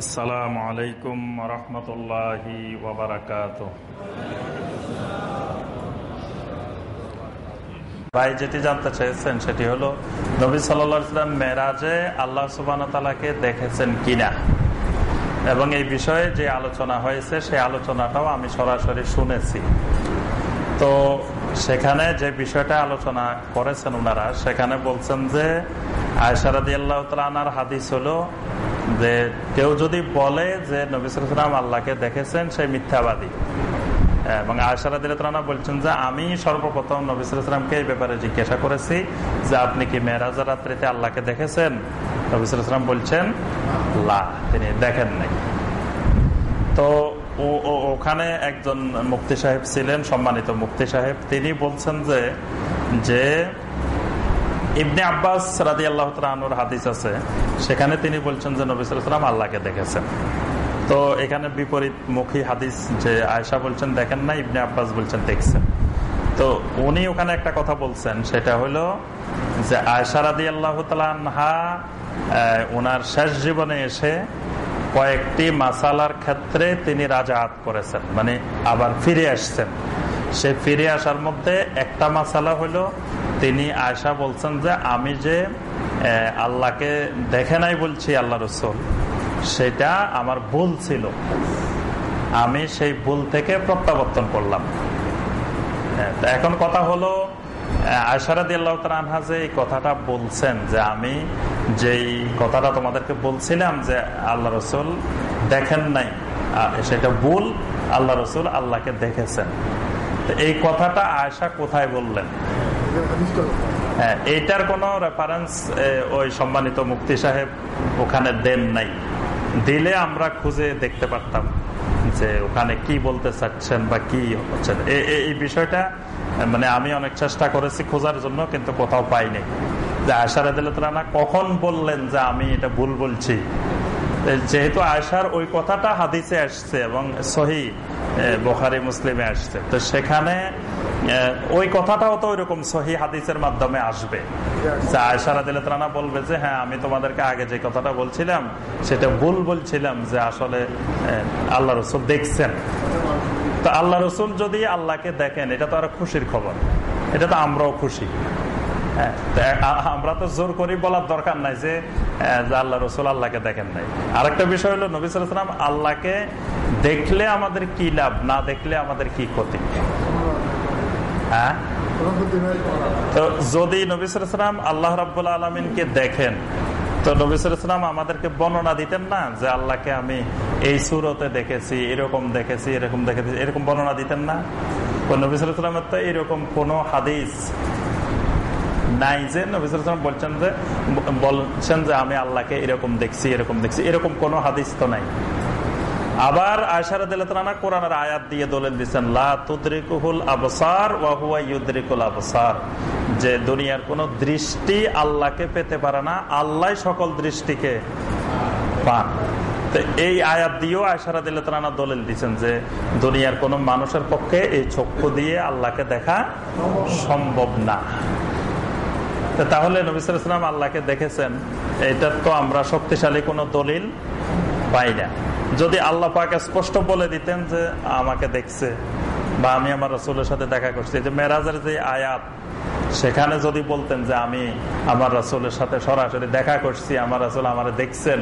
আসসালামু আলাইকুম রহমতুল্লাহি ওবরাকাত ভাই, যেটি জানতে চেয়েছেন সেটি হলো, নবী সাল্লাম মেরাজে আল্লাহ সুবান দেখেছেন কিনা? এবং এই বিষয়ে যে আলোচনা হয়েছে, সেই আলোচনাটাও আমি সরাসরি শুনেছি। তো সেখানে যে বিষয়টা আলোচনা করেছেন ওনারা, সেখানে বলছেন যে আয়সারাদি আল্লাহ তালার হাদিস হলো যে কেউ যদি বলে যে নবিসাম আল্লাহকে দেখেছেন সেই মিথ্যাবাদী। এবং আয়সারাদিনা বলছেন যে, আমি সর্বপ্রথম নবিসামকে এই ব্যাপারে জিজ্ঞাসা করেছি যে, আপনি কি মেরাজা রাত্রিতে আল্লাহকে দেখেছেন? নবিসাম বলছেন, লা, তিনি দেখেন নাই। তো ওখানে একজন মুক্তি সাহেব ছিলেন, সম্মানিত মুক্তি সাহেব। তিনি বলছেন যে যে ইবনে আব্বাস রাদি আল্লাহ আনুর হাদিস আছে। সেখানে তিনি বলছেন যে নবিসাম আল্লাহকে দেখেছেন। তো এখানে বিপরীত মুখী হাদিস যে আয়সা বলছেন, দেখেন না, ইবনে আব্বাস বলছেন, দেখছেন। তো উনি ওখানে একটা কথা বলছেন, সেটা হলো যে আয়সা রাদি আল্লাহ তালহা ওনার শেষ জীবনে এসে কয়েকটি মাসালার ক্ষেত্রে তিনি রাজা রাজাহাত করেছেন মানে আবার ফিরে আসছেন। সে ফিরে আসার মধ্যে একটা মাসালা হলো তিনি আয়সা বলছেন যে, আমি যে আল্লাহকে দেখে নাই বলছি আল্লাহ রসুল, সেটা আমার ভুল ছিল। আমি সেই ভুল থেকে প্রত্যাবর্তন করলাম। এখন কথা হলো আয়সারাদি আল্লাহ আনহা যে এই কথাটা বলছেন যে, আমি যেই কথাটা তোমাদেরকে বলছিলাম যে, আল্লাহ রসুল দেখেন নাই সেটা ভুল, আল্লাহ রসুল আল্লাহকে দেখেছেন। এই কথাটা আয়সা কোথায় বললেন? হ্যাঁ এইটার কোন রেফারেন্স ওই সম্মানিত মুক্তি সাহেব ওখানে দেন নাই। দিলে আমরা খুঁজে দেখতে পারতাম যে ওখানে কি বলতে চাচ্ছেন বা কি হচ্ছেন। এই বিষয়টা মানে আমি অনেক চেষ্টা করেছি খোঁজার জন্য, কিন্তু কোথাও পাইনি। যে আয়সার না কখন বললেন যে আমি এটা ভুল বলছি? যেহেতু আয়সার ওই কথাটা হাদিসে আসছে এবং সহি বোখারি, মুসলিমে আসছে। তো সেখানে ওই কথাটাও তো ওইরকম সহি হাদিসের মাধ্যমে আসবে। আয়সারা দিলে তারা বলবে যে হ্যাঁ আমি তোমাদেরকে আগে যে কথাটা বলছিলাম সেটা ভুল বলছিলাম যে আসলে আল্লাহ রসুল দেখছেন। তো আল্লাহ রসুল যদি আল্লাহকে দেখেন এটা তো আরও খুশির খবর। এটা তো আমরাও খুশি। আমরা তো জোর করি বলার দরকার নাই যে আল্লাহ রসুল আল্লাহকে দেখেন নাই। আরেকটা বিষয় হলো নবী সালাম আল্লাহকে দেখলে আমাদের কি লাভ না দেখলে আমাদের কি ক্ষতি? হ্যাঁ? তো যদি নবী সালাম আল্লাহ রাবুল্লা আলমিনকে দেখেন, তো নবিসাম আমাদেরকে বর্ণনা দিতেন না যে আল্লাহকে আমি এই সুরতে দেখেছি, এরকম দেখেছি এরকম দেখেছি, এরকম বর্ণনা দিতেন না? নবিসামের তো এরকম কোন হাদিস নাই যে নবিসাম বলছেন যে বলছেন যে আমি আল্লাহকে এরকম দেখছি এরকম দেখছি, এরকম কোন হাদিস তো নাই। আবার আয়সার দিলানা কোরআনের আয়াত দিয়ে দলেন দিচ্ছেন আবসার আবসার। যে দুনিয়ার কোন দৃষ্টি আল্লাহকে পেতে পারে না, আল্লাহ সকল দৃষ্টিকে পান। এই আয়াত দিয়েও আয়সারা দিলে তারা দলিল দিচ্ছেন যে দুনিয়ার কোন মানুষের পক্ষে এই চক্ষু দিয়ে আল্লাহকে দেখা সম্ভব না। তাহলে নবিসাম আল্লাহকে দেখেছেন এটার তো আমরা শক্তিশালী কোন দলিল পাই না। যদি আল্লাহ পাকে স্পষ্ট বলে দিতেন যে আমাকে দেখছে বা আমি আমার রসুলের সাথে দেখা করছি যে মেরাজের যে আয়াত, সেখানে যদি বলতেন যে আমি আমার রসুলের সাথে সরাসরি দেখা করছি, আমার রসুল আমার দেখছেন।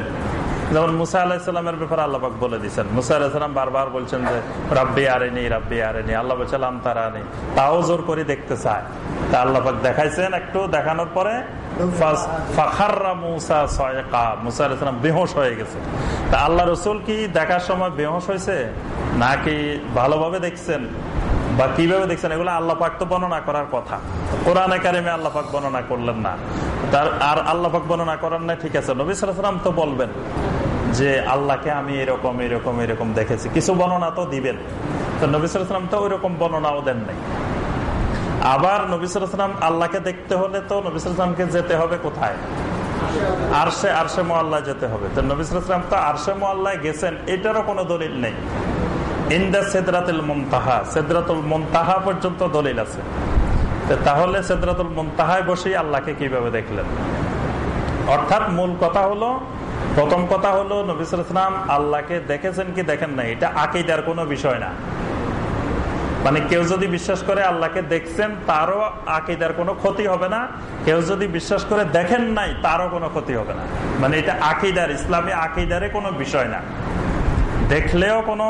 যেমন মুসা আলাহিসাল্লামের ব্যাপারে আল্লাহাক বলে দিচ্ছেন মুসা আলাহিসাল্লাম বারবার বলছেন যে, রাব্বি আরেনি রাব্বি আরেনি। আল্লাহ বলছিলাম তারা আনি তাও জোর করে দেখতে চায়। তা আল্লাহাক দেখাইছেন একটু, দেখানোর পরে বেহস হয়ে গেছে। তা আল্লাহ রসুল কি দেখার সময় বেহস হয়েছে? নাকি ভালোভাবে দেখছেন? বা কীভাবে দেখছেন? এগুলো তো বর্ণনা করার কথা। বর্ণনা করলেন না। তার আর আল্লাহ পাক বর্ণনা করার না ঠিক আছে। নবী সালাম তো বলবেন যে, আল্লাহকে আমি এরকম এরকম এরকম দেখেছি। কিছু বর্ণনা তো দিবেন। তো নবী সালাম তো ওই রকম বর্ণনাও দেন নাই। আবার নবিসাম আল্লাহকে দেখতে হলে তো নবিসামকে যেতে হবে কোথায়? আরশে আরশে মোয়াল্লায় যেতে হবে। তো নবিসাম তো আরশে মোয়াল্লায় গেছেন, এটারও কোনো দলিল নেই। আল্লাহকে কীভাবে দেখলেন? অর্থাৎ মূল কথা হলো, প্রথম কথা হলো নবিসাম আল্লাহকে দেখেছেন কি দেখেন নাই, এটা আকিদার কোনো বিষয় না। মানে কেউ যদি বিশ্বাস করে আল্লাহকে দেখছেন, তারও আকিদার কোনো ক্ষতি হবে না। কেউ যদি বিশ্বাস করে দেখেন নাই, তারও কোনো ক্ষতি হবে না। মানে এটা আকিদার, ইসলামী আকিদারে কোনো বিষয় না। দেখলেও কোনো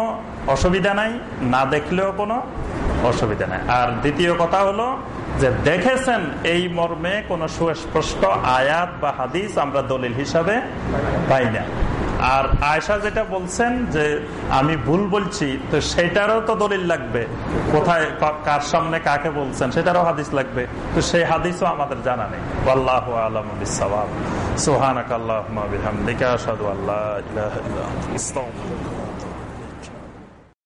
অসুবিধা নাই, না দেখলেও কোনো অসুবিধা নাই। আর দ্বিতীয় কথা হলো যে দেখেছেন এই মর্মে কোন সুস্পষ্ট আয়াত বা হাদিস আমরা দলিল হিসাবে পাই না। আর আয়সা যেটা বলছেন যে আমি ভুল বলছি, তো সেটারও তো দলিল লাগবে। কোথায় কার সামনে কাকে বলছেন, সেটারও হাদিস লাগবে। তো সেই হাদিসও আমাদের জানা নেই। আল্লাহ আলম সোহান আল্লাহ আল্লাহ